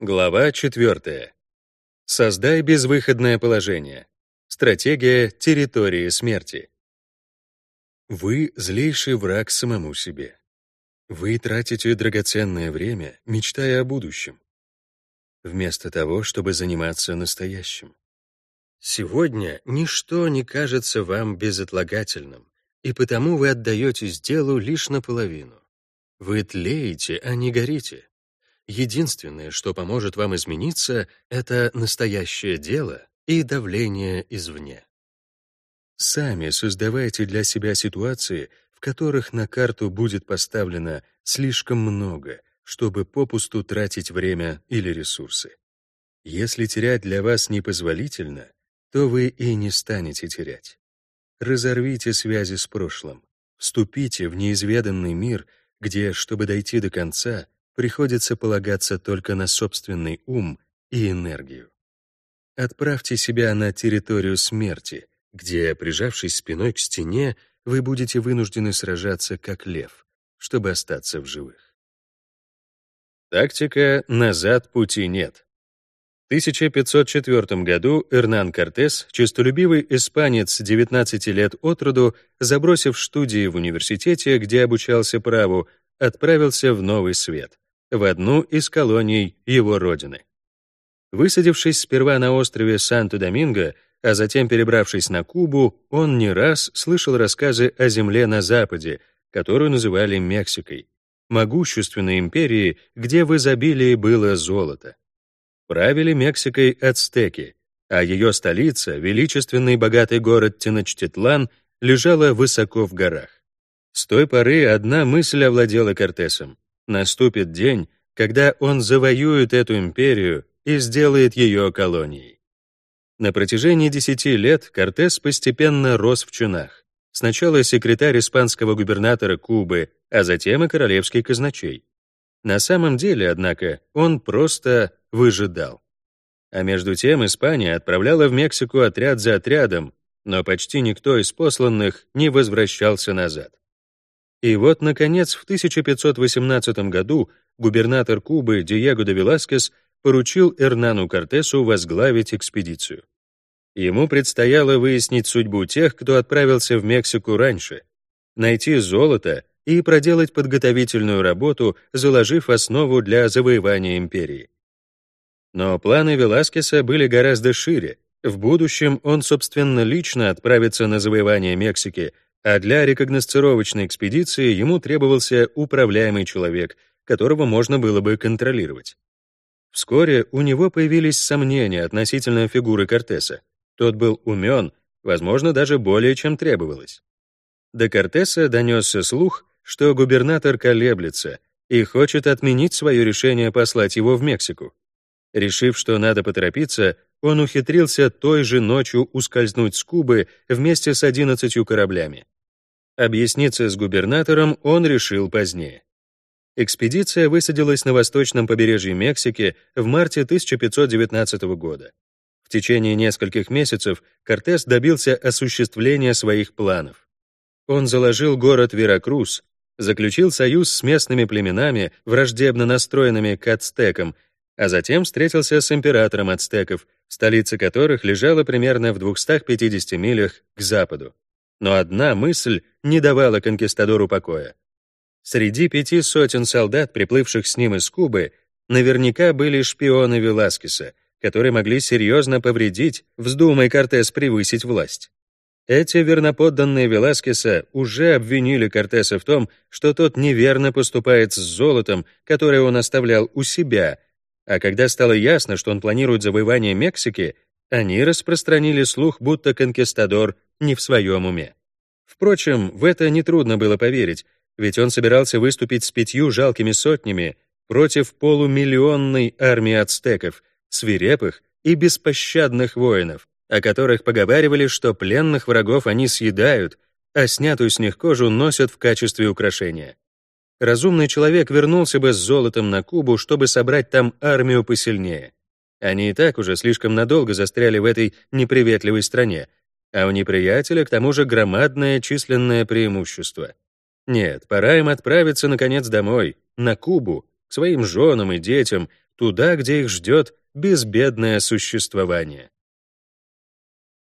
Глава 4. Создай безвыходное положение. Стратегия территории смерти. Вы — злейший враг самому себе. Вы тратите драгоценное время, мечтая о будущем, вместо того, чтобы заниматься настоящим. Сегодня ничто не кажется вам безотлагательным, и потому вы отдаетесь делу лишь наполовину. Вы тлеете, а не горите. Единственное, что поможет вам измениться, это настоящее дело и давление извне. Сами создавайте для себя ситуации, в которых на карту будет поставлено слишком много, чтобы попусту тратить время или ресурсы. Если терять для вас непозволительно, то вы и не станете терять. Разорвите связи с прошлым, вступите в неизведанный мир, где, чтобы дойти до конца, приходится полагаться только на собственный ум и энергию. Отправьте себя на территорию смерти, где, прижавшись спиной к стене, вы будете вынуждены сражаться как лев, чтобы остаться в живых. Тактика «назад пути нет». В 1504 году Эрнан Кортес, честолюбивый испанец 19 лет от роду, забросив студии в университете, где обучался праву, отправился в Новый Свет, в одну из колоний его родины. Высадившись сперва на острове Санто-Доминго, а затем перебравшись на Кубу, он не раз слышал рассказы о земле на Западе, которую называли Мексикой, могущественной империи, где в изобилии было золото. Правили Мексикой ацтеки, а ее столица, величественный богатый город Теночтитлан, лежала высоко в горах. С той поры одна мысль овладела Кортесом. Наступит день, когда он завоюет эту империю и сделает ее колонией. На протяжении десяти лет Кортес постепенно рос в чинах. Сначала секретарь испанского губернатора Кубы, а затем и королевский казначей. На самом деле, однако, он просто выжидал. А между тем Испания отправляла в Мексику отряд за отрядом, но почти никто из посланных не возвращался назад. И вот, наконец, в 1518 году губернатор Кубы Диего де Веласкес поручил Эрнану Кортесу возглавить экспедицию. Ему предстояло выяснить судьбу тех, кто отправился в Мексику раньше, найти золото и проделать подготовительную работу, заложив основу для завоевания империи. Но планы Веласкеса были гораздо шире. В будущем он, собственно, лично отправится на завоевание Мексики — а для рекогносцировочной экспедиции ему требовался управляемый человек, которого можно было бы контролировать. Вскоре у него появились сомнения относительно фигуры Кортеса. Тот был умен, возможно, даже более, чем требовалось. До Кортеса донесся слух, что губернатор колеблется и хочет отменить свое решение послать его в Мексику. Решив, что надо поторопиться, он ухитрился той же ночью ускользнуть с Кубы вместе с 11 кораблями. Объясниться с губернатором он решил позднее. Экспедиция высадилась на восточном побережье Мексики в марте 1519 года. В течение нескольких месяцев Кортес добился осуществления своих планов. Он заложил город Веракрус, заключил союз с местными племенами, враждебно настроенными к ацтекам, а затем встретился с императором ацтеков, столица которых лежала примерно в 250 милях к западу. Но одна мысль не давала конкистадору покоя. Среди пяти сотен солдат, приплывших с ним из Кубы, наверняка были шпионы Веласкеса, которые могли серьезно повредить, вздумай Кортес превысить власть. Эти верноподданные Веласкеса уже обвинили Кортеса в том, что тот неверно поступает с золотом, которое он оставлял у себя, а когда стало ясно, что он планирует завоевание Мексики, они распространили слух, будто конкистадор не в своем уме. Впрочем, в это нетрудно было поверить, ведь он собирался выступить с пятью жалкими сотнями против полумиллионной армии ацтеков, свирепых и беспощадных воинов, о которых поговаривали, что пленных врагов они съедают, а снятую с них кожу носят в качестве украшения разумный человек вернулся бы с золотом на Кубу, чтобы собрать там армию посильнее. Они и так уже слишком надолго застряли в этой неприветливой стране, а у неприятеля к тому же громадное численное преимущество. Нет, пора им отправиться, наконец, домой, на Кубу, к своим женам и детям, туда, где их ждет безбедное существование.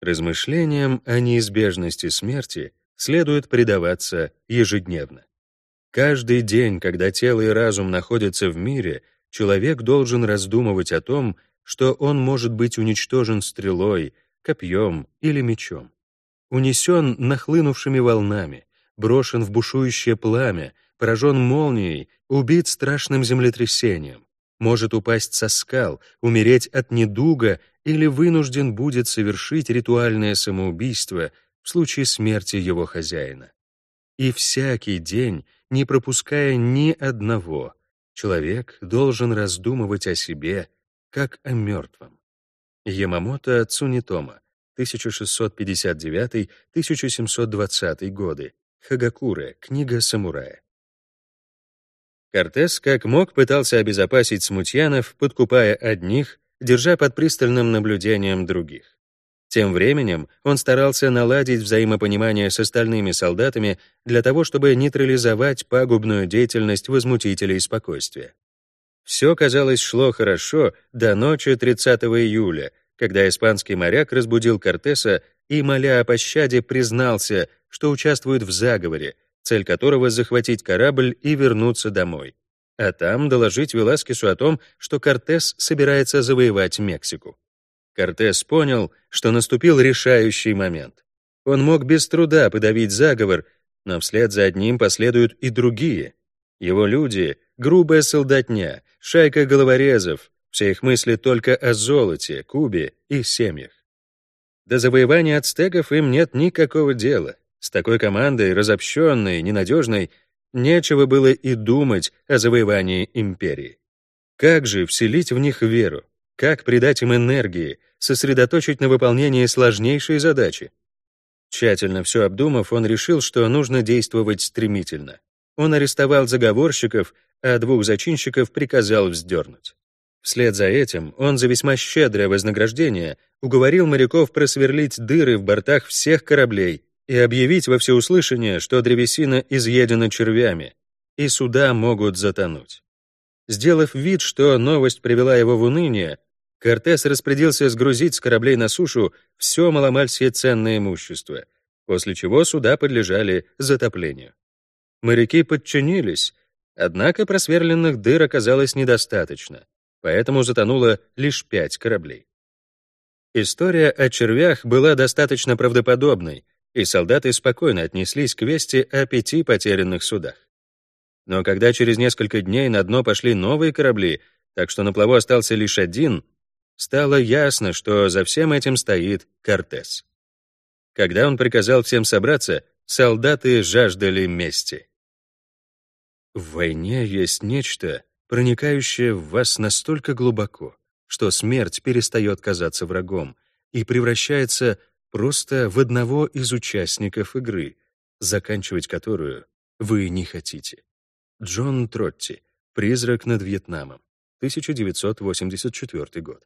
Размышлениям о неизбежности смерти следует предаваться ежедневно. Каждый день, когда тело и разум находятся в мире, человек должен раздумывать о том, что он может быть уничтожен стрелой, копьем или мечом. Унесен нахлынувшими волнами, брошен в бушующее пламя, поражен молнией, убит страшным землетрясением, может упасть со скал, умереть от недуга или вынужден будет совершить ритуальное самоубийство в случае смерти его хозяина. И всякий день, не пропуская ни одного, человек должен раздумывать о себе, как о мертвом. Ямамото Цунитома, 1659-1720 годы. Хагакуре, книга самурая. Кортес как мог пытался обезопасить смутьянов, подкупая одних, держа под пристальным наблюдением других. Тем временем он старался наладить взаимопонимание с остальными солдатами для того, чтобы нейтрализовать пагубную деятельность возмутителей спокойствия. Все, казалось, шло хорошо до ночи 30 июля, когда испанский моряк разбудил Кортеса и, моля о пощаде, признался, что участвует в заговоре, цель которого — захватить корабль и вернуться домой. А там доложить Веласкесу о том, что Кортес собирается завоевать Мексику. Кортес понял, что наступил решающий момент. Он мог без труда подавить заговор, но вслед за одним последуют и другие. Его люди — грубая солдатня, шайка головорезов, все их мысли только о золоте, Кубе и семьях. До завоевания ацтеков им нет никакого дела. С такой командой, разобщенной, ненадежной, нечего было и думать о завоевании империи. Как же вселить в них веру? Как придать им энергии, сосредоточить на выполнении сложнейшей задачи? Тщательно все обдумав, он решил, что нужно действовать стремительно. Он арестовал заговорщиков, а двух зачинщиков приказал вздернуть. Вслед за этим он за весьма щедрое вознаграждение уговорил моряков просверлить дыры в бортах всех кораблей и объявить во всеуслышание, что древесина изъедена червями, и суда могут затонуть. Сделав вид, что новость привела его в уныние, Кортес распорядился сгрузить с кораблей на сушу все маломальские ценное имущество, после чего суда подлежали затоплению. Моряки подчинились, однако просверленных дыр оказалось недостаточно, поэтому затонуло лишь пять кораблей. История о червях была достаточно правдоподобной, и солдаты спокойно отнеслись к вести о пяти потерянных судах. Но когда через несколько дней на дно пошли новые корабли, так что на плаву остался лишь один, стало ясно, что за всем этим стоит Кортес. Когда он приказал всем собраться, солдаты жаждали мести. В войне есть нечто, проникающее в вас настолько глубоко, что смерть перестает казаться врагом и превращается просто в одного из участников игры, заканчивать которую вы не хотите. Джон Тротти. «Призрак над Вьетнамом», 1984 год.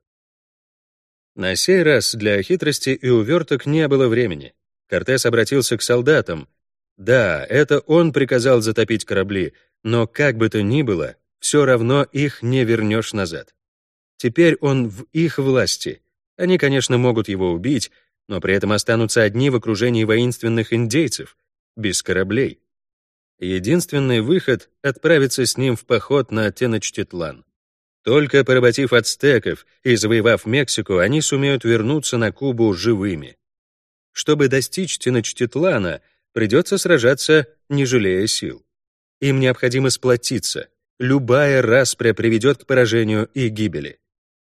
На сей раз для хитрости и уверток не было времени. Кортес обратился к солдатам. Да, это он приказал затопить корабли, но как бы то ни было, все равно их не вернешь назад. Теперь он в их власти. Они, конечно, могут его убить, но при этом останутся одни в окружении воинственных индейцев, без кораблей. Единственный выход — отправиться с ним в поход на Теночтитлан. Только поработив ацтеков и завоевав Мексику, они сумеют вернуться на Кубу живыми. Чтобы достичь Теночтитлана, придется сражаться, не жалея сил. Им необходимо сплотиться. Любая распря приведет к поражению и гибели.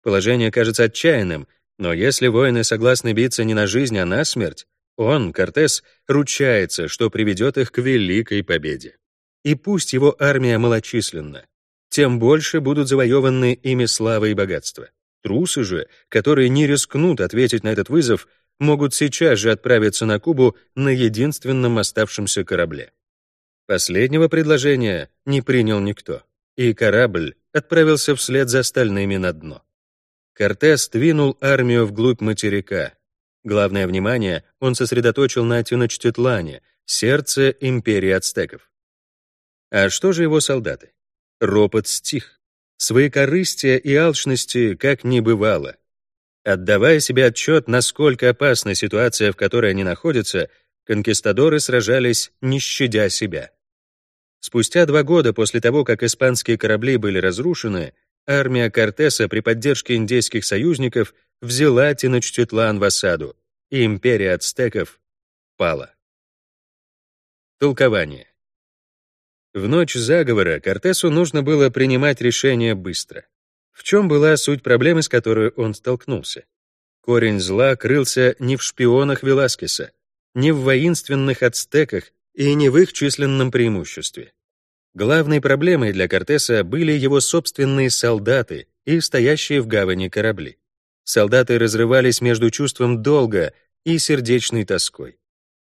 Положение кажется отчаянным — но если воины согласны биться не на жизнь, а на смерть, он, Кортес, ручается, что приведет их к великой победе. И пусть его армия малочисленна, тем больше будут завоеваны ими слава и богатство. Трусы же, которые не рискнут ответить на этот вызов, могут сейчас же отправиться на Кубу на единственном оставшемся корабле. Последнего предложения не принял никто, и корабль отправился вслед за остальными на дно. Кортес двинул армию вглубь материка. Главное внимание он сосредоточил на Теночтитлане, сердце империи ацтеков. А что же его солдаты? Ропот стих. Своекорыстия и алчности как не бывало. Отдавая себе отчет, насколько опасна ситуация, в которой они находятся, конкистадоры сражались, не щадя себя. Спустя два года после того, как испанские корабли были разрушены, армия Кортеса при поддержке индейских союзников взяла Теночтитлан в осаду, и империя ацтеков пала. Толкование. В ночь заговора Кортесу нужно было принимать решение быстро. В чем была суть проблемы, с которой он столкнулся? Корень зла крылся не в шпионах Веласкеса, не в воинственных ацтеках и не в их численном преимуществе. Главной проблемой для Кортеса были его собственные солдаты и стоящие в гавани корабли. Солдаты разрывались между чувством долга и сердечной тоской.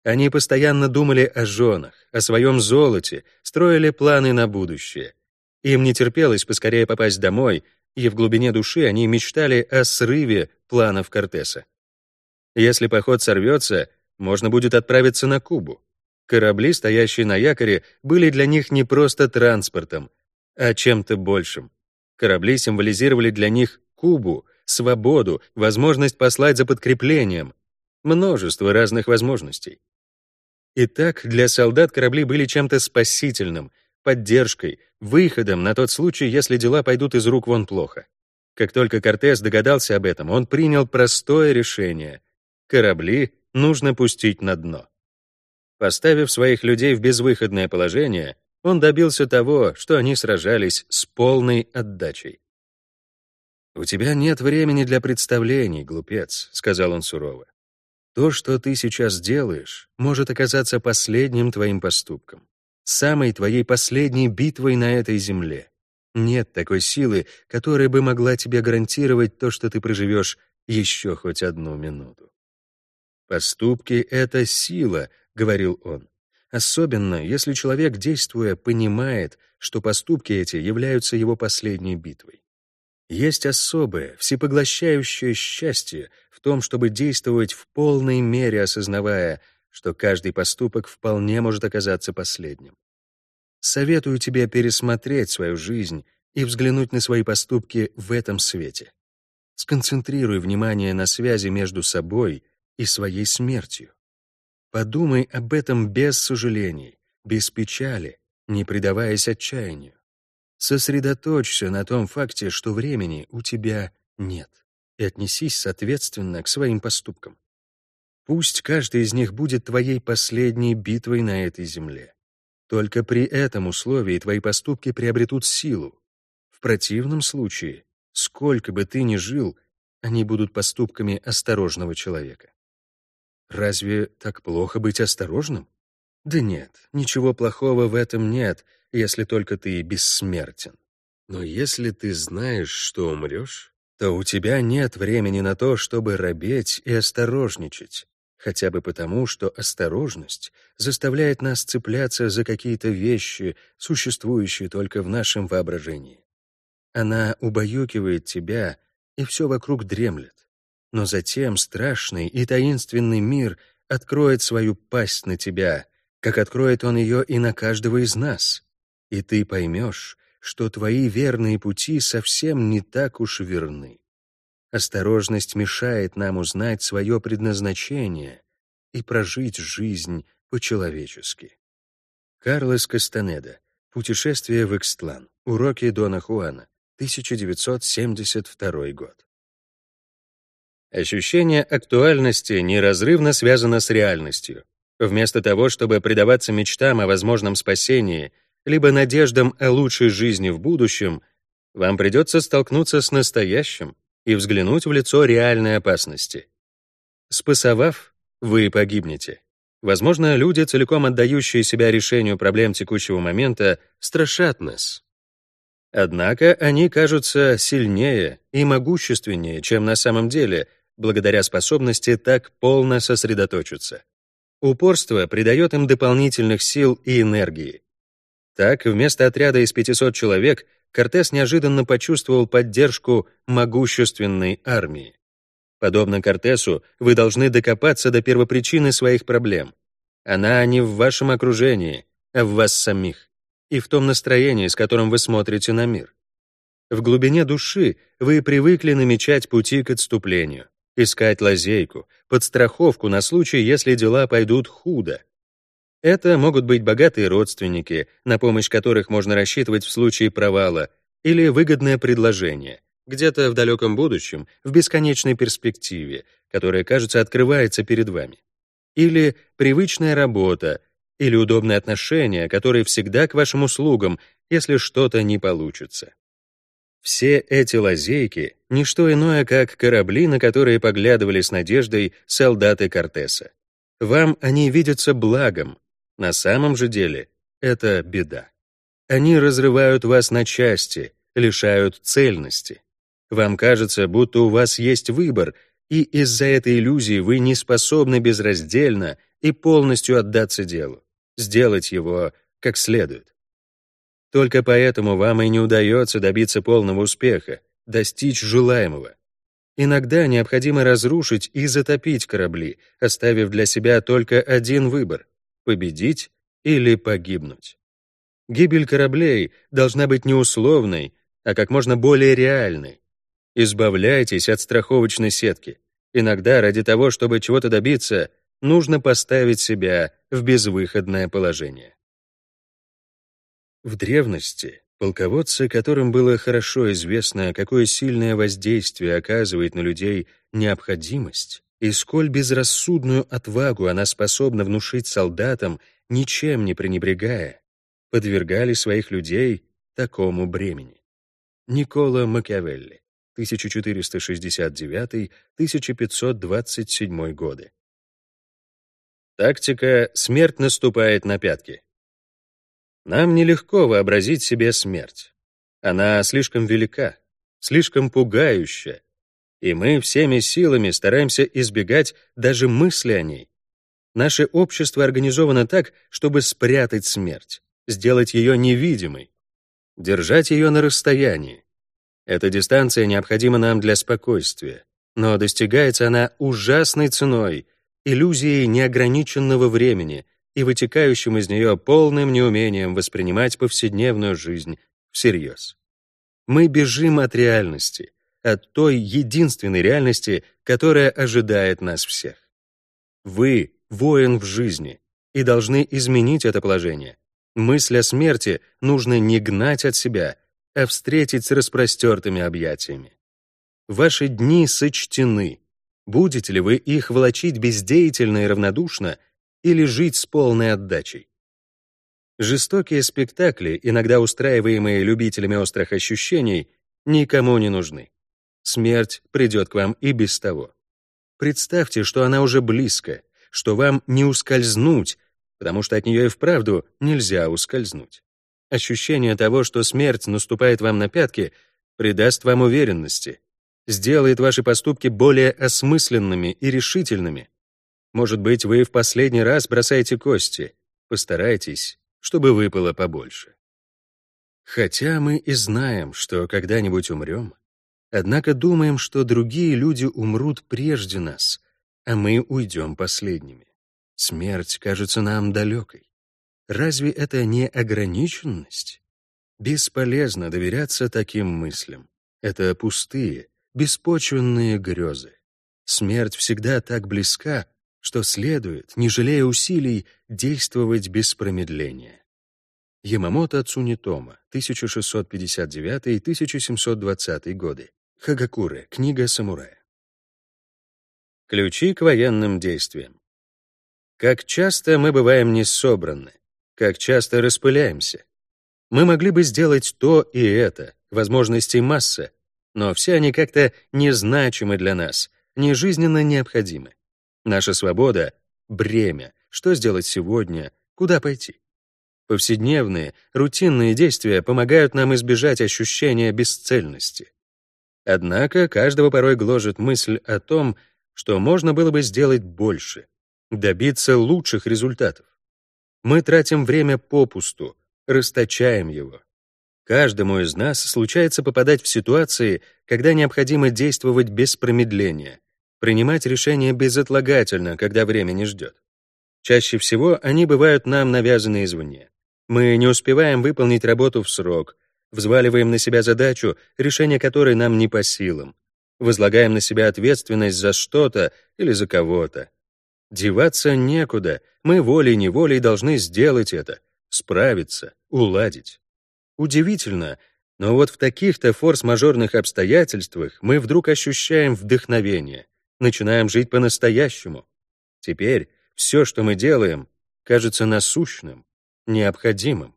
Они постоянно думали о женах, о своем золоте, строили планы на будущее. Им не терпелось поскорее попасть домой, и в глубине души они мечтали о срыве планов Кортеса. Если поход сорвется, можно будет отправиться на Кубу. Корабли, стоящие на якоре, были для них не просто транспортом, а чем-то большим. Корабли символизировали для них Кубу, свободу, возможность послать за подкреплением. Множество разных возможностей. Итак, для солдат корабли были чем-то спасительным, поддержкой, выходом на тот случай, если дела пойдут из рук вон плохо. Как только Кортес догадался об этом, он принял простое решение. Корабли нужно пустить на дно. Поставив своих людей в безвыходное положение, он добился того, что они сражались с полной отдачей. «У тебя нет времени для представлений, глупец», — сказал он сурово. «То, что ты сейчас делаешь, может оказаться последним твоим поступком самой твоей последней битвой на этой земле. Нет такой силы, которая бы могла тебе гарантировать то, что ты проживешь еще хоть одну минуту. «Поступки — это сила», — говорил он. Особенно, если человек, действуя, понимает, что поступки эти являются его последней битвой. Есть особое, всепоглощающее счастье в том, чтобы действовать в полной мере, осознавая, что каждый поступок вполне может оказаться последним. Советую тебе пересмотреть свою жизнь и взглянуть на свои поступки в этом свете. Сконцентрируй внимание на связи между собой и своей смертью. Подумай об этом без сожалений, без печали, не предаваясь отчаянию. Сосредоточься на том факте, что времени у тебя нет, и отнесись соответственно к своим поступкам. Пусть каждый из них будет твоей последней битвой на этой земле. Только при этом условии твои поступки приобретут силу. В противном случае, сколько бы ты ни жил, они будут поступками осторожного человека. Разве так плохо быть осторожным? Да нет, ничего плохого в этом нет, если только ты бессмертен. Но если ты знаешь, что умрешь, то у тебя нет времени на то, чтобы робеть и осторожничать хотя бы потому, что осторожность заставляет нас цепляться за какие-то вещи, существующие только в нашем воображении. Она убаюкивает тебя, и все вокруг дремлет. Но затем страшный и таинственный мир откроет свою пасть на тебя, как откроет он ее и на каждого из нас. И ты поймешь, что твои верные пути совсем не так уж верны. Осторожность мешает нам узнать свое предназначение и прожить жизнь по-человечески. Карлос Кастанеда. Путешествие в Икстлан. Уроки Дона Хуана. 1972 год. Ощущение актуальности неразрывно связано с реальностью. Вместо того, чтобы предаваться мечтам о возможном спасении, либо надеждам о лучшей жизни в будущем, вам придется столкнуться с настоящим, и взглянуть в лицо реальной опасности. Спасовав, вы погибнете. Возможно, люди, целиком отдающие себя решению проблем текущего момента, страшат нас. Однако они кажутся сильнее и могущественнее, чем на самом деле, благодаря способности так полно сосредоточиться. Упорство придает им дополнительных сил и энергии. Так, вместо отряда из 500 человек Кортес неожиданно почувствовал поддержку могущественной армии. Подобно Кортесу, вы должны докопаться до первопричины своих проблем. Она не в вашем окружении, а в вас самих и в том настроении, с которым вы смотрите на мир. В глубине души вы привыкли намечать пути к отступлению, искать лазейку, подстраховку на случай, если дела пойдут худо. Это могут быть богатые родственники, на помощь которых можно рассчитывать в случае провала, или выгодное предложение, где-то в далеком будущем, в бесконечной перспективе, которая, кажется, открывается перед вами. Или привычная работа, или удобные отношения, которые всегда к вашим услугам, если что-то не получится. Все эти лазейки — ничто иное, как корабли, на которые поглядывали с надеждой солдаты Кортеса. Вам они видятся благом, на самом же деле это беда. Они разрывают вас на части, лишают цельности. Вам кажется, будто у вас есть выбор, и из-за этой иллюзии вы не способны безраздельно и полностью отдаться делу, сделать его как следует. Только поэтому вам и не удается добиться полного успеха, достичь желаемого. Иногда необходимо разрушить и затопить корабли, оставив для себя только один выбор — победить или погибнуть. Гибель кораблей должна быть не условной, а как можно более реальной. Избавляйтесь от страховочной сетки. Иногда ради того, чтобы чего-то добиться, нужно поставить себя в безвыходное положение. В древности полководцы, которым было хорошо известно, какое сильное воздействие оказывает на людей необходимость, и сколь безрассудную отвагу она способна внушить солдатам, ничем не пренебрегая, подвергали своих людей такому бремени. Никола Макиавелли, 1469-1527 годы. Тактика «Смерть наступает на пятки». Нам нелегко вообразить себе смерть. Она слишком велика, слишком пугающая, и мы всеми силами стараемся избегать даже мысли о ней. Наше общество организовано так, чтобы спрятать смерть, сделать ее невидимой, держать ее на расстоянии. Эта дистанция необходима нам для спокойствия, но достигается она ужасной ценой, иллюзией неограниченного времени, и вытекающим из нее полным неумением воспринимать повседневную жизнь всерьез. Мы бежим от реальности, от той единственной реальности, которая ожидает нас всех. Вы — воин в жизни и должны изменить это положение. Мысль о смерти нужно не гнать от себя, а встретить с распростертыми объятиями. Ваши дни сочтены. Будете ли вы их волочить бездеятельно и равнодушно, или жить с полной отдачей. Жестокие спектакли, иногда устраиваемые любителями острых ощущений, никому не нужны. Смерть придет к вам и без того. Представьте, что она уже близко, что вам не ускользнуть, потому что от нее и вправду нельзя ускользнуть. Ощущение того, что смерть наступает вам на пятки, придаст вам уверенности, сделает ваши поступки более осмысленными и решительными, может быть, вы в последний раз бросаете кости. Постарайтесь, чтобы выпало побольше. Хотя мы и знаем, что когда-нибудь умрем, однако думаем, что другие люди умрут прежде нас, а мы уйдем последними. Смерть кажется нам далекой. Разве это не ограниченность? Бесполезно доверяться таким мыслям. Это пустые, беспочвенные грезы. Смерть всегда так близка, что следует, не жалея усилий, действовать без промедления. Ямамото Цунитома, 1659-1720 годы. Хагакуре, книга самурая. Ключи к военным действиям. Как часто мы бываем не собраны, как часто распыляемся. Мы могли бы сделать то и это, возможностей масса, но все они как-то незначимы для нас, не жизненно необходимы. Наша свобода — бремя. Что сделать сегодня? Куда пойти? Повседневные, рутинные действия помогают нам избежать ощущения бесцельности. Однако каждого порой гложет мысль о том, что можно было бы сделать больше, добиться лучших результатов. Мы тратим время попусту, расточаем его. Каждому из нас случается попадать в ситуации, когда необходимо действовать без промедления, принимать решения безотлагательно, когда время не ждет. Чаще всего они бывают нам навязаны извне. Мы не успеваем выполнить работу в срок, взваливаем на себя задачу, решение которой нам не по силам, возлагаем на себя ответственность за что-то или за кого-то. Деваться некуда, мы волей-неволей должны сделать это, справиться, уладить. Удивительно, но вот в таких-то форс-мажорных обстоятельствах мы вдруг ощущаем вдохновение, начинаем жить по-настоящему. Теперь все, что мы делаем, кажется насущным, необходимым.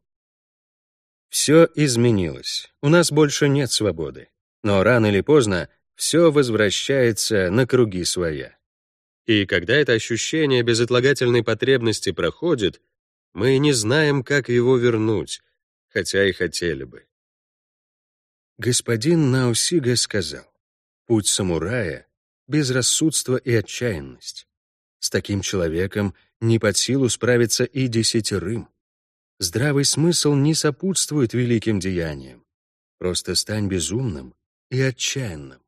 Все изменилось, у нас больше нет свободы. Но рано или поздно все возвращается на круги своя. И когда это ощущение безотлагательной потребности проходит, мы не знаем, как его вернуть, хотя и хотели бы. Господин Наусига сказал, «Путь самурая — безрассудство и отчаянность. С таким человеком не под силу справиться и десятерым. Здравый смысл не сопутствует великим деяниям. Просто стань безумным и отчаянным.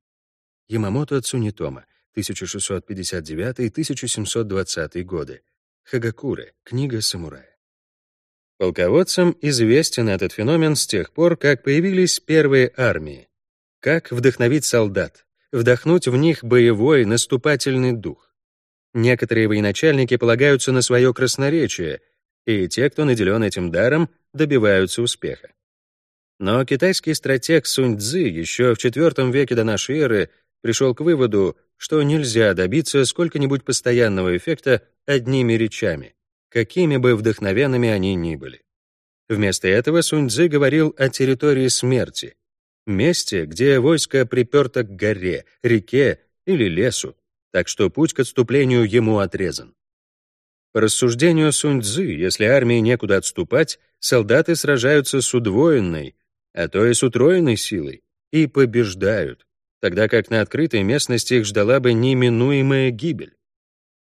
Ямамото Цунитома, 1659-1720 годы. Хагакуре, книга самурая. Полководцам известен этот феномен с тех пор, как появились первые армии. Как вдохновить солдат, вдохнуть в них боевой наступательный дух. Некоторые военачальники полагаются на свое красноречие, и те, кто наделен этим даром, добиваются успеха. Но китайский стратег Сунь Цзы еще в IV веке до нашей эры пришел к выводу, что нельзя добиться сколько-нибудь постоянного эффекта одними речами, какими бы вдохновенными они ни были. Вместо этого Сунь Цзы говорил о территории смерти, месте, где войско приперто к горе, реке или лесу, так что путь к отступлению ему отрезан. По рассуждению Сунь Цзы, если армии некуда отступать, солдаты сражаются с удвоенной, а то и с утроенной силой, и побеждают, тогда как на открытой местности их ждала бы неминуемая гибель.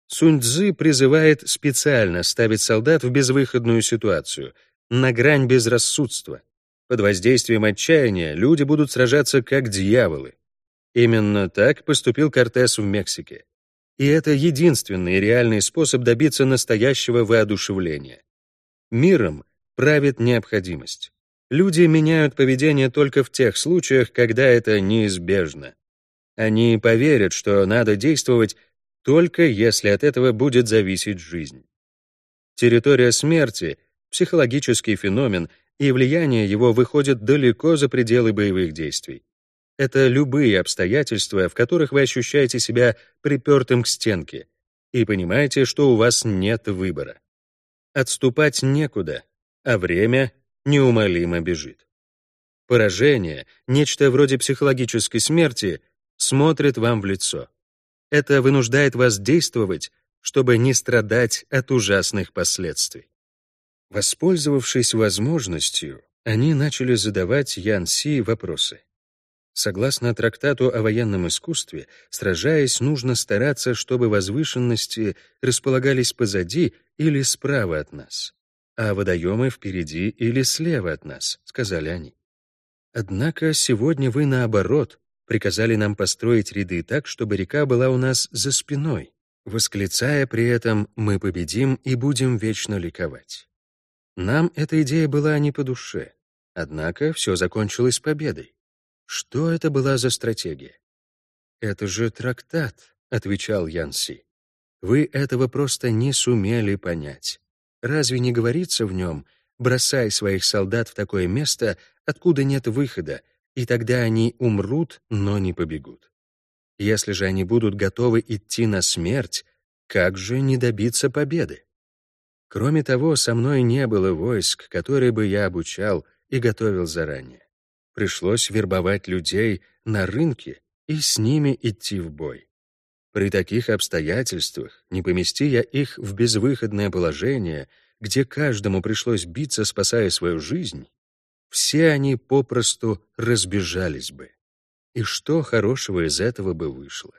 Сунь Цзы призывает специально ставить солдат в безвыходную ситуацию, на грань безрассудства. Под воздействием отчаяния люди будут сражаться как дьяволы. Именно так поступил Кортес в Мексике. И это единственный реальный способ добиться настоящего воодушевления. Миром правит необходимость. Люди меняют поведение только в тех случаях, когда это неизбежно. Они поверят, что надо действовать только если от этого будет зависеть жизнь. Территория смерти — психологический феномен, и влияние его выходит далеко за пределы боевых действий. Это любые обстоятельства, в которых вы ощущаете себя припертым к стенке и понимаете, что у вас нет выбора. Отступать некуда, а время неумолимо бежит. Поражение, нечто вроде психологической смерти, смотрит вам в лицо. Это вынуждает вас действовать, чтобы не страдать от ужасных последствий. Воспользовавшись возможностью, они начали задавать Ян Си вопросы. Согласно трактату о военном искусстве, сражаясь, нужно стараться, чтобы возвышенности располагались позади или справа от нас, а водоемы впереди или слева от нас, сказали они. Однако сегодня вы, наоборот, приказали нам построить ряды так, чтобы река была у нас за спиной, восклицая при этом «мы победим и будем вечно ликовать». Нам эта идея была не по душе, однако все закончилось победой. Что это была за стратегия? «Это же трактат», — отвечал Янси. «Вы этого просто не сумели понять. Разве не говорится в нем, бросай своих солдат в такое место, откуда нет выхода, и тогда они умрут, но не побегут? Если же они будут готовы идти на смерть, как же не добиться победы? Кроме того, со мной не было войск, которые бы я обучал и готовил заранее. Пришлось вербовать людей на рынке и с ними идти в бой. При таких обстоятельствах, не помести я их в безвыходное положение, где каждому пришлось биться, спасая свою жизнь, все они попросту разбежались бы. И что хорошего из этого бы вышло?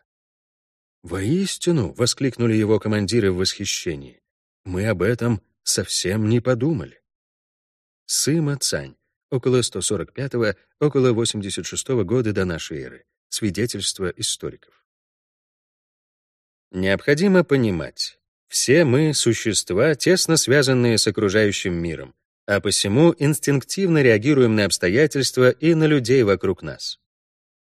«Воистину!» — воскликнули его командиры в восхищении. «Мы об этом совсем не подумали». Сыма Цань, около 145-го, около 86-го года до нашей эры. Свидетельства историков. Необходимо понимать, все мы — существа, тесно связанные с окружающим миром, а посему инстинктивно реагируем на обстоятельства и на людей вокруг нас.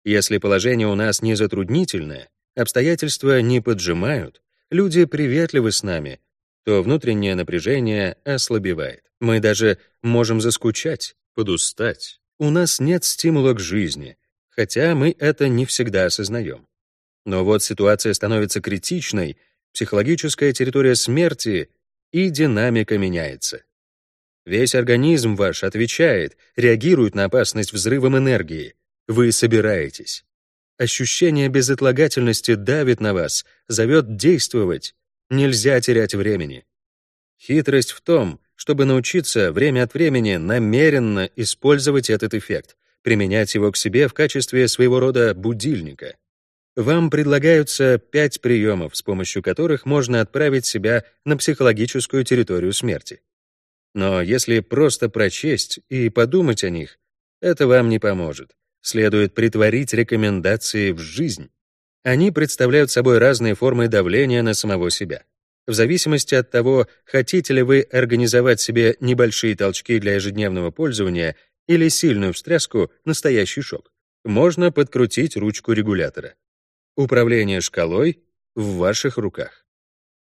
Если положение у нас не затруднительное, обстоятельства не поджимают, люди приветливы с нами, то внутреннее напряжение ослабевает. Мы даже можем заскучать, подустать. У нас нет стимула к жизни, хотя мы это не всегда осознаем. Но вот ситуация становится критичной, психологическая территория смерти, и динамика меняется. Весь организм ваш отвечает, реагирует на опасность взрывом энергии. Вы собираетесь. Ощущение безотлагательности давит на вас, зовет действовать. Нельзя терять времени. Хитрость в том, чтобы научиться время от времени намеренно использовать этот эффект, применять его к себе в качестве своего рода будильника. Вам предлагаются пять приемов, с помощью которых можно отправить себя на психологическую территорию смерти. Но если просто прочесть и подумать о них, это вам не поможет. Следует притворить рекомендации в жизнь. Они представляют собой разные формы давления на самого себя. В зависимости от того, хотите ли вы организовать себе небольшие толчки для ежедневного пользования или сильную встряску, настоящий шок, можно подкрутить ручку регулятора. Управление шкалой в ваших руках.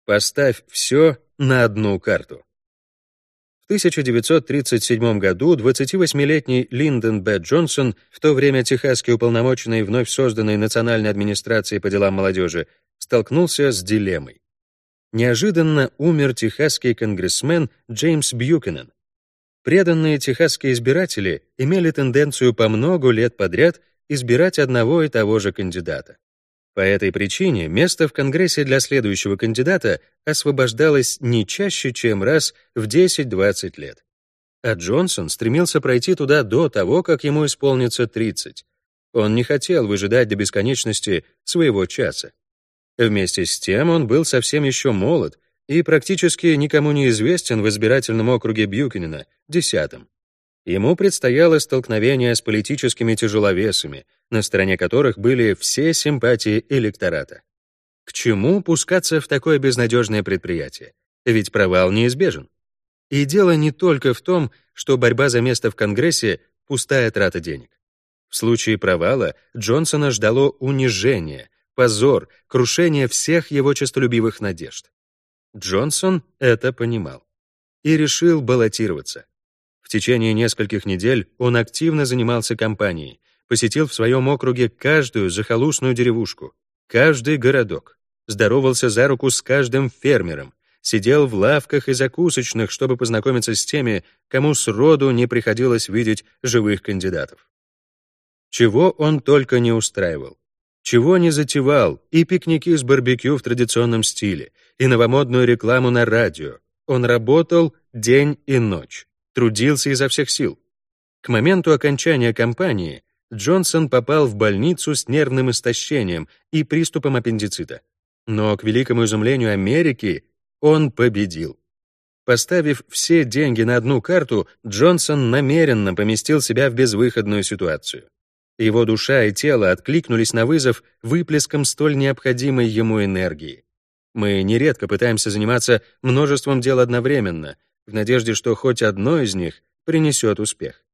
Поставь все на одну карту. В 1937 году 28-летний Линдон Б. Джонсон, в то время техасский уполномоченный вновь созданной Национальной администрацией по делам молодежи, столкнулся с дилеммой. Неожиданно умер техасский конгрессмен Джеймс Бьюкенен. Преданные техасские избиратели имели тенденцию по много лет подряд избирать одного и того же кандидата. По этой причине место в Конгрессе для следующего кандидата освобождалось не чаще, чем раз в 10-20 лет. А Джонсон стремился пройти туда до того, как ему исполнится 30. Он не хотел выжидать до бесконечности своего часа. Вместе с тем он был совсем еще молод и практически никому не известен в избирательном округе Бьюкинена, десятом. Ему предстояло столкновение с политическими тяжеловесами, на стороне которых были все симпатии электората. К чему пускаться в такое безнадежное предприятие? Ведь провал неизбежен. И дело не только в том, что борьба за место в Конгрессе — пустая трата денег. В случае провала Джонсона ждало унижение, позор, крушение всех его честолюбивых надежд. Джонсон это понимал и решил баллотироваться. В течение нескольких недель он активно занимался кампанией, посетил в своем округе каждую захолустную деревушку, каждый городок, здоровался за руку с каждым фермером, сидел в лавках и закусочных, чтобы познакомиться с теми, кому сроду не приходилось видеть живых кандидатов. Чего он только не устраивал. Чего не затевал, и пикники с барбекю в традиционном стиле, и новомодную рекламу на радио. Он работал день и ночь трудился изо всех сил. К моменту окончания кампании Джонсон попал в больницу с нервным истощением и приступом аппендицита. Но, к великому изумлению Америки, он победил. Поставив все деньги на одну карту, Джонсон намеренно поместил себя в безвыходную ситуацию. Его душа и тело откликнулись на вызов выплеском столь необходимой ему энергии. Мы нередко пытаемся заниматься множеством дел одновременно, в надежде, что хоть одно из них принесет успех.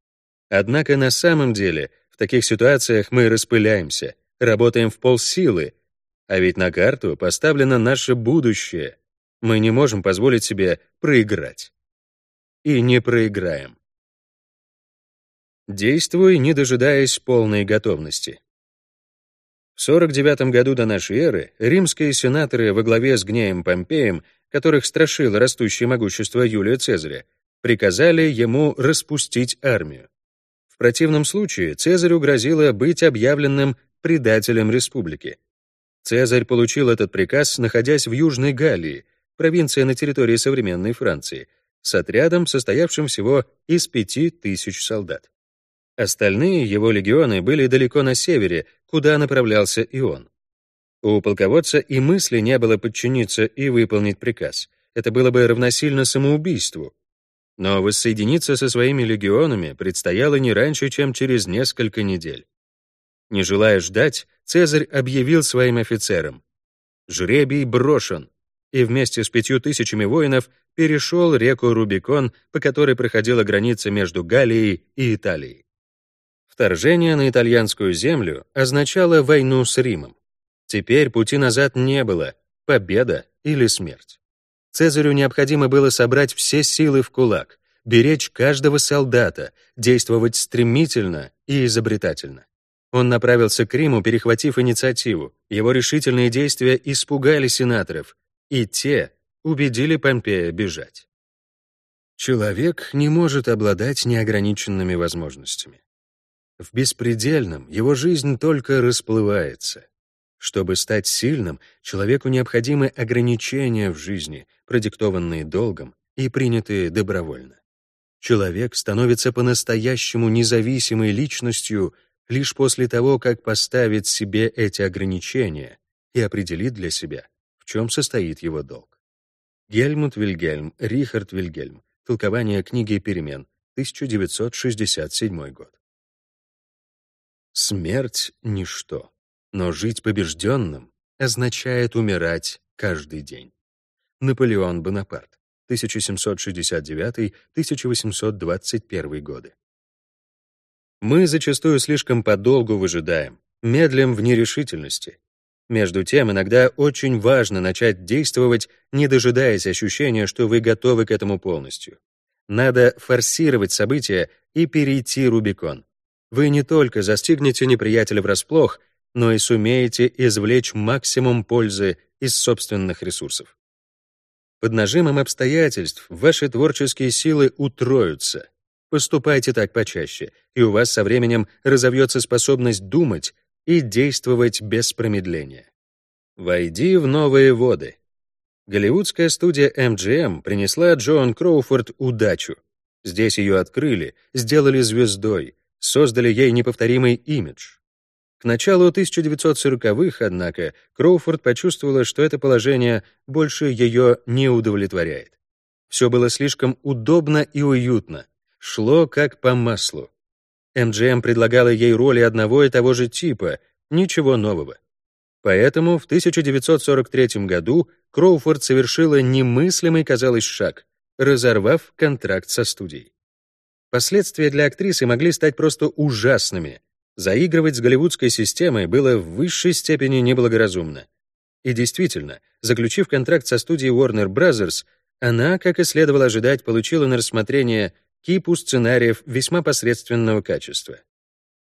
Однако на самом деле в таких ситуациях мы распыляемся, работаем в полсилы, а ведь на карту поставлено наше будущее. Мы не можем позволить себе проиграть. И не проиграем. Действуй, не дожидаясь полной готовности. В 49 году до нашей эры римские сенаторы во главе с Гнеем Помпеем которых страшило растущее могущество Юлия Цезаря, приказали ему распустить армию. В противном случае Цезарю грозило быть объявленным предателем республики. Цезарь получил этот приказ, находясь в Южной Галлии, провинция на территории современной Франции, с отрядом, состоявшим всего из пяти тысяч солдат. Остальные его легионы были далеко на севере, куда направлялся и он. У полководца и мысли не было подчиниться и выполнить приказ. Это было бы равносильно самоубийству. Но воссоединиться со своими легионами предстояло не раньше, чем через несколько недель. Не желая ждать, Цезарь объявил своим офицерам. Жребий брошен, и вместе с пятью тысячами воинов перешел реку Рубикон, по которой проходила граница между Галлией и Италией. Вторжение на итальянскую землю означало войну с Римом. Теперь пути назад не было, победа или смерть. Цезарю необходимо было собрать все силы в кулак, беречь каждого солдата, действовать стремительно и изобретательно. Он направился к Риму, перехватив инициативу. Его решительные действия испугали сенаторов, и те убедили Помпея бежать. Человек не может обладать неограниченными возможностями. В беспредельном его жизнь только расплывается. Чтобы стать сильным, человеку необходимы ограничения в жизни, продиктованные долгом и принятые добровольно. Человек становится по-настоящему независимой личностью лишь после того, как поставит себе эти ограничения и определит для себя, в чем состоит его долг. Гельмут Вильгельм, Рихард Вильгельм. Толкование книги «Перемен», 1967 год. Смерть — ничто, но жить побежденным означает умирать каждый день. Наполеон Бонапарт, 1769-1821 годы. Мы зачастую слишком подолгу выжидаем, медлим в нерешительности. Между тем, иногда очень важно начать действовать, не дожидаясь ощущения, что вы готовы к этому полностью. Надо форсировать события и перейти Рубикон. Вы не только застигнете неприятеля врасплох, но и сумеете извлечь максимум пользы из собственных ресурсов. Под нажимом обстоятельств ваши творческие силы утроятся. Поступайте так почаще, и у вас со временем разовьется способность думать и действовать без промедления. Войди в новые воды. Голливудская студия MGM принесла Джоан Кроуфорд удачу. Здесь ее открыли, сделали звездой, создали ей неповторимый имидж. К началу 1940-х, однако, Кроуфорд почувствовала, что это положение больше ее не удовлетворяет. Все было слишком удобно и уютно, шло как по маслу. MGM предлагала ей роли одного и того же типа, ничего нового. Поэтому в 1943 году Кроуфорд совершила немыслимый, казалось, шаг, разорвав контракт со студией. Последствия для актрисы могли стать просто ужасными, Заигрывать с голливудской системой было в высшей степени неблагоразумно. И действительно, заключив контракт со студией Warner Bros., она, как и следовало ожидать, получила на рассмотрение кипу сценариев весьма посредственного качества.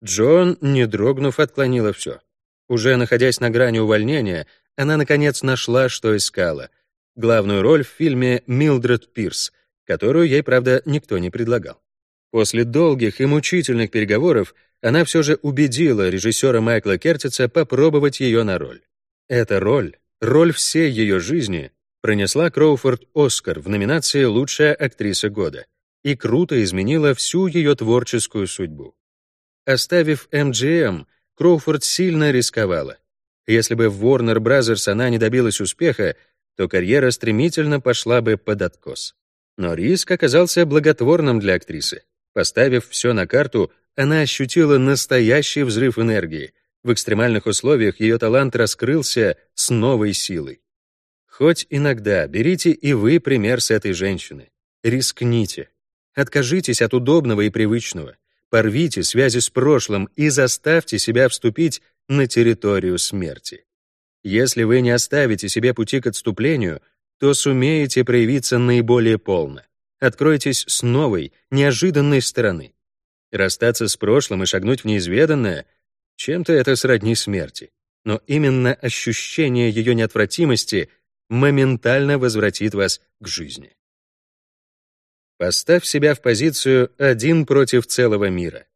Джон, не дрогнув, отклонила все. Уже находясь на грани увольнения, она, наконец, нашла, что искала. Главную роль в фильме «Милдред Пирс», которую ей, правда, никто не предлагал. После долгих и мучительных переговоров она все же убедила режиссера Майкла Кертица попробовать ее на роль. Эта роль, роль всей ее жизни, пронесла Кроуфорд Оскар в номинации «Лучшая актриса года» и круто изменила всю ее творческую судьбу. Оставив MGM, Кроуфорд сильно рисковала. Если бы в Warner Bros. она не добилась успеха, то карьера стремительно пошла бы под откос. Но риск оказался благотворным для актрисы. Поставив все на карту, она ощутила настоящий взрыв энергии. В экстремальных условиях ее талант раскрылся с новой силой. Хоть иногда берите и вы пример с этой женщины. Рискните. Откажитесь от удобного и привычного. Порвите связи с прошлым и заставьте себя вступить на территорию смерти. Если вы не оставите себе пути к отступлению, то сумеете проявиться наиболее полно. Откройтесь с новой, неожиданной стороны. Расстаться с прошлым и шагнуть в неизведанное — чем-то это сродни смерти. Но именно ощущение ее неотвратимости моментально возвратит вас к жизни. Поставь себя в позицию один против целого мира.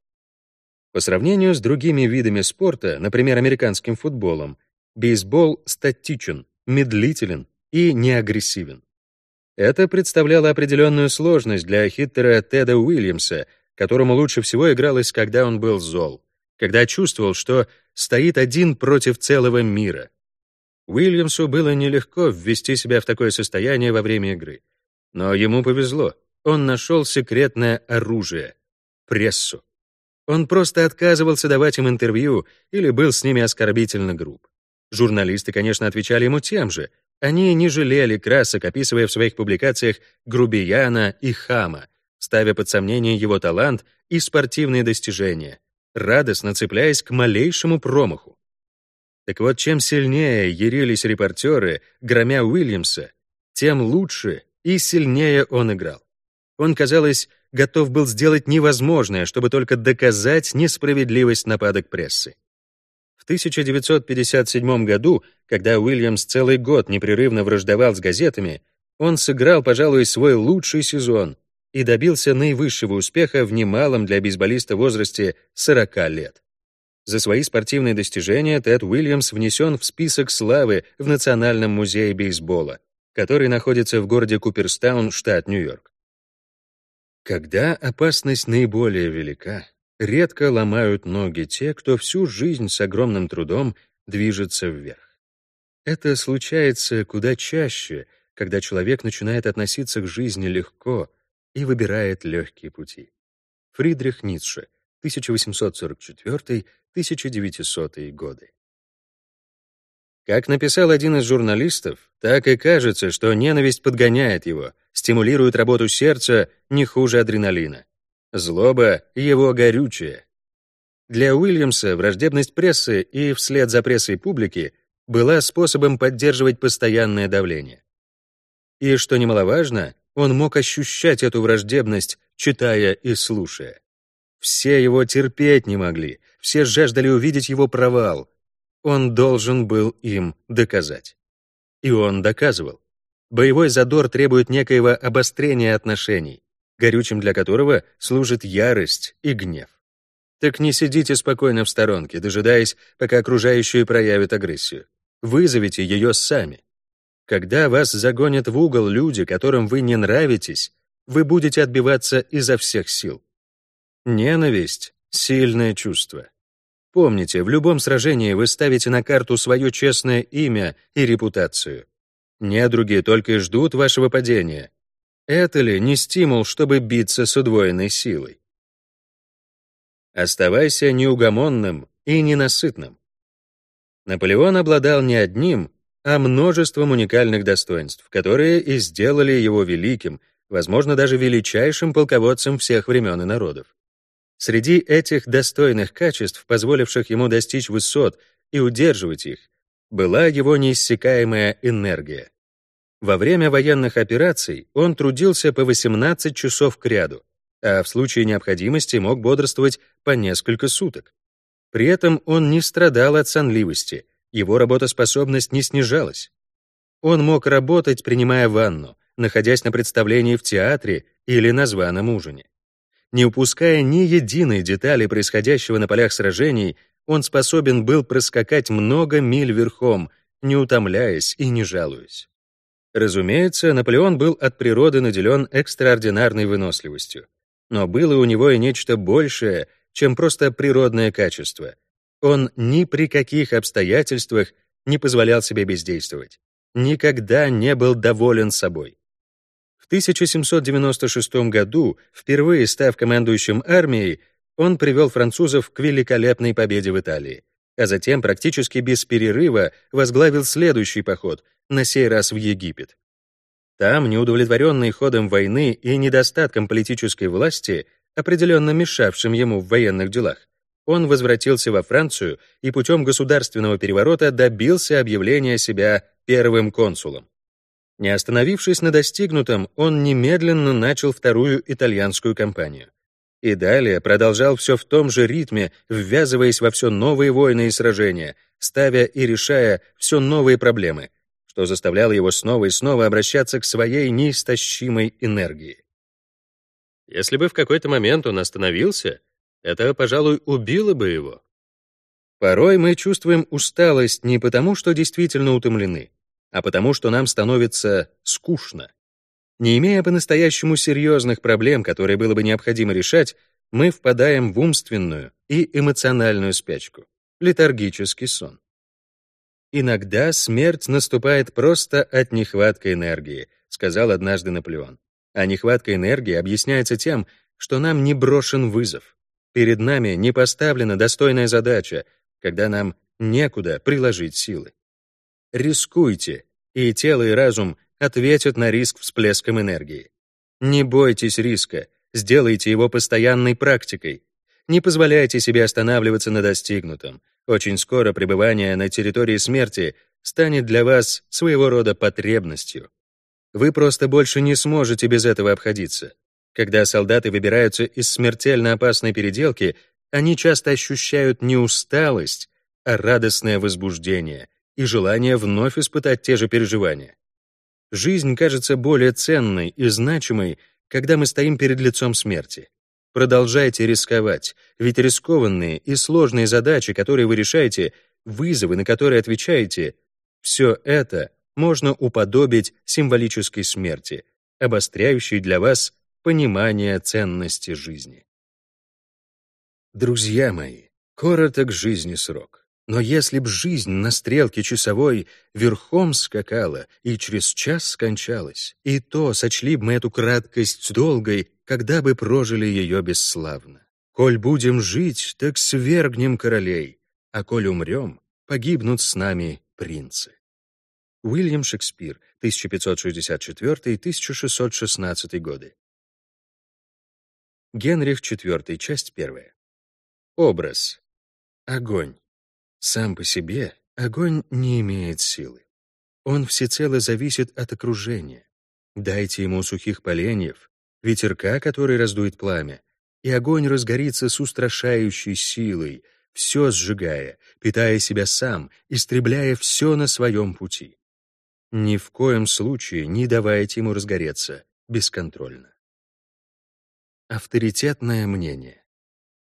По сравнению с другими видами спорта, например, американским футболом, бейсбол статичен, медлителен и неагрессивен. Это представляло определенную сложность для хиттера Теда Уильямса — которому лучше всего игралось, когда он был зол, когда чувствовал, что стоит один против целого мира. Уильямсу было нелегко ввести себя в такое состояние во время игры. Но ему повезло. Он нашел секретное оружие — прессу. Он просто отказывался давать им интервью или был с ними оскорбительно груб. Журналисты, конечно, отвечали ему тем же, Они не жалели красок, описывая в своих публикациях грубияна и хама, ставя под сомнение его талант и спортивные достижения, радостно цепляясь к малейшему промаху. Так вот, чем сильнее ярились репортеры, громя Уильямса, тем лучше и сильнее он играл. Он, казалось, готов был сделать невозможное, чтобы только доказать несправедливость нападок прессы. В 1957 году, когда Уильямс целый год непрерывно враждовал с газетами, он сыграл, пожалуй, свой лучший сезон и добился наивысшего успеха в немалом для бейсболиста возрасте 40 лет. За свои спортивные достижения Тед Уильямс внесен в список славы в Национальном музее бейсбола, который находится в городе Куперстаун, штат Нью-Йорк. Когда опасность наиболее велика, редко ломают ноги те, кто всю жизнь с огромным трудом движется вверх. Это случается куда чаще, когда человек начинает относиться к жизни легко и выбирает легкие пути. Фридрих Ницше, 1844-1900 годы. Как написал один из журналистов, так и кажется, что ненависть подгоняет его, стимулирует работу сердца не хуже адреналина. Злоба — его горючее. Для Уильямса враждебность прессы и вслед за прессой публики была способом поддерживать постоянное давление. И, что немаловажно, он мог ощущать эту враждебность, читая и слушая. Все его терпеть не могли, все жаждали увидеть его провал. Он должен был им доказать. И он доказывал. Боевой задор требует некоего обострения отношений горючим для которого служит ярость и гнев. Так не сидите спокойно в сторонке, дожидаясь, пока окружающие проявят агрессию. Вызовите ее сами. Когда вас загонят в угол люди, которым вы не нравитесь, вы будете отбиваться изо всех сил. Ненависть — сильное чувство. Помните, в любом сражении вы ставите на карту свое честное имя и репутацию. Недруги только и ждут вашего падения, это ли не стимул, чтобы биться с удвоенной силой? Оставайся неугомонным и ненасытным. Наполеон обладал не одним, а множеством уникальных достоинств, которые и сделали его великим, возможно, даже величайшим полководцем всех времен и народов. Среди этих достойных качеств, позволивших ему достичь высот и удерживать их, была его неиссякаемая энергия. Во время военных операций он трудился по 18 часов кряду, а в случае необходимости мог бодрствовать по несколько суток. При этом он не страдал от сонливости, его работоспособность не снижалась. Он мог работать, принимая ванну, находясь на представлении в театре или на званом ужине. Не упуская ни единой детали происходящего на полях сражений, он способен был проскакать много миль верхом, не утомляясь и не жалуясь. Разумеется, Наполеон был от природы наделен экстраординарной выносливостью. Но было у него и нечто большее, чем просто природное качество. Он ни при каких обстоятельствах не позволял себе бездействовать. Никогда не был доволен собой. В 1796 году, впервые став командующим армией, он привел французов к великолепной победе в Италии, а затем практически без перерыва возглавил следующий поход, на сей раз в Египет. Там, неудовлетворенный ходом войны и недостатком политической власти, определенно мешавшим ему в военных делах, он возвратился во Францию и путем государственного переворота добился объявления себя первым консулом. Не остановившись на достигнутом, он немедленно начал вторую итальянскую кампанию. И далее продолжал все в том же ритме, ввязываясь во все новые войны и сражения, ставя и решая все новые проблемы, что заставляло его снова и снова обращаться к своей неистощимой энергии. Если бы в какой-то момент он остановился, это, пожалуй, убило бы его. Порой мы чувствуем усталость не потому, что действительно утомлены, а потому, что нам становится скучно. Не имея по-настоящему серьезных проблем, которые было бы необходимо решать, мы впадаем в умственную и эмоциональную спячку, летаргический сон. «Иногда смерть наступает просто от нехватки энергии», сказал однажды Наполеон. А нехватка энергии объясняется тем, что нам не брошен вызов. Перед нами не поставлена достойная задача, когда нам некуда приложить силы. Рискуйте и тело и разум ответят на риск всплеском энергии. Не бойтесь риска, сделайте его постоянной практикой. Не позволяйте себе останавливаться на достигнутом. Очень скоро пребывание на территории смерти станет для вас своего рода потребностью. Вы просто больше не сможете без этого обходиться. Когда солдаты выбираются из смертельно опасной переделки, они часто ощущают не усталость, а радостное возбуждение и желание вновь испытать те же переживания. Жизнь кажется более ценной и значимой, когда мы стоим перед лицом смерти. Продолжайте рисковать, ведь рискованные и сложные задачи, которые вы решаете, вызовы, на которые отвечаете, все это можно уподобить символической смерти, обостряющей для вас понимание ценности жизни. Друзья мои, короток жизни срок. Но если б жизнь на стрелке часовой верхом скакала и через час скончалась, и то сочли б мы эту краткость долгой, когда бы прожили ее бесславно. Коль будем жить, так свергнем королей, а коль умрем, погибнут с нами принцы. Уильям Шекспир, 1564-1616 годы. Генрих IV, часть первая. Образ. Огонь. Сам по себе огонь не имеет силы. Он всецело зависит от окружения. Дайте ему сухих поленьев, ветерка, который раздует пламя, и огонь разгорится с устрашающей силой, все сжигая, питая себя сам, истребляя все на своем пути. Ни в коем случае не давайте ему разгореться бесконтрольно. Авторитетное мнение.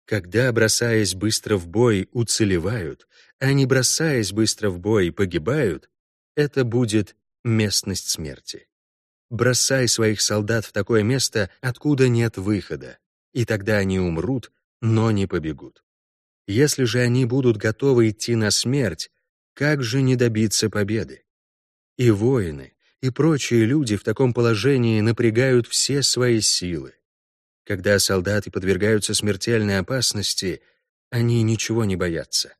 Когда, бросаясь быстро в бой, уцелевают, а не бросаясь быстро в бой, погибают, это будет местность смерти. Бросай своих солдат в такое место, откуда нет выхода, и тогда они умрут, но не побегут. Если же они будут готовы идти на смерть, как же не добиться победы? И воины, и прочие люди в таком положении напрягают все свои силы. Когда солдаты подвергаются смертельной опасности, они ничего не боятся.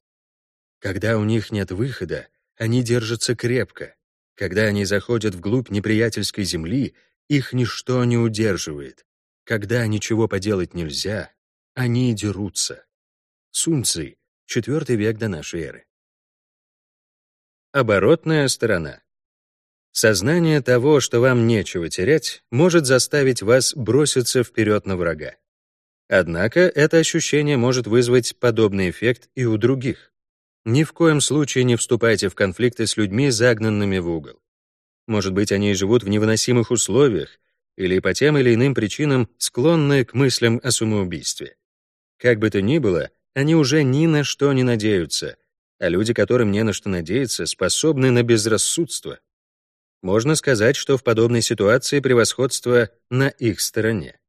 Когда у них нет выхода, они держатся крепко. Когда они заходят вглубь неприятельской земли, их ничто не удерживает. Когда ничего поделать нельзя, они дерутся. Сунцзы, IV век до нашей эры. Оборотная сторона. Сознание того, что вам нечего терять, может заставить вас броситься вперед на врага. Однако это ощущение может вызвать подобный эффект и у других. Ни в коем случае не вступайте в конфликты с людьми, загнанными в угол. Может быть, они живут в невыносимых условиях или по тем или иным причинам склонны к мыслям о самоубийстве. Как бы то ни было, они уже ни на что не надеются, а люди, которым не на что надеяться, способны на безрассудство. Можно сказать, что в подобной ситуации превосходство на их стороне.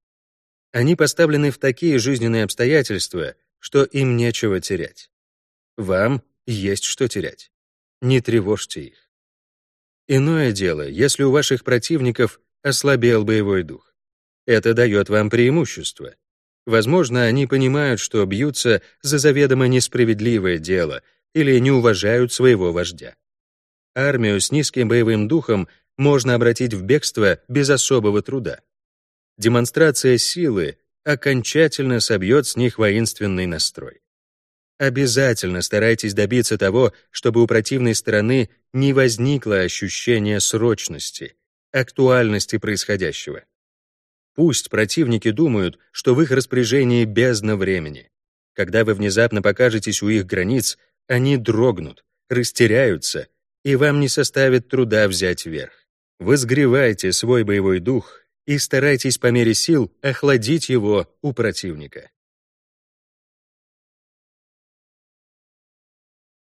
Они поставлены в такие жизненные обстоятельства, что им нечего терять. Вам есть что терять. Не тревожьте их. Иное дело, если у ваших противников ослабел боевой дух. Это дает вам преимущество. Возможно, они понимают, что бьются за заведомо несправедливое дело или не уважают своего вождя. Армию с низким боевым духом можно обратить в бегство без особого труда. Демонстрация силы окончательно собьет с них воинственный настрой. Обязательно старайтесь добиться того, чтобы у противной стороны не возникло ощущения срочности, актуальности происходящего. Пусть противники думают, что в их распоряжении бездна времени. Когда вы внезапно покажетесь у их границ, они дрогнут, растеряются и вам не составит труда взять верх. Возгревайте свой боевой дух и старайтесь по мере сил охладить его у противника.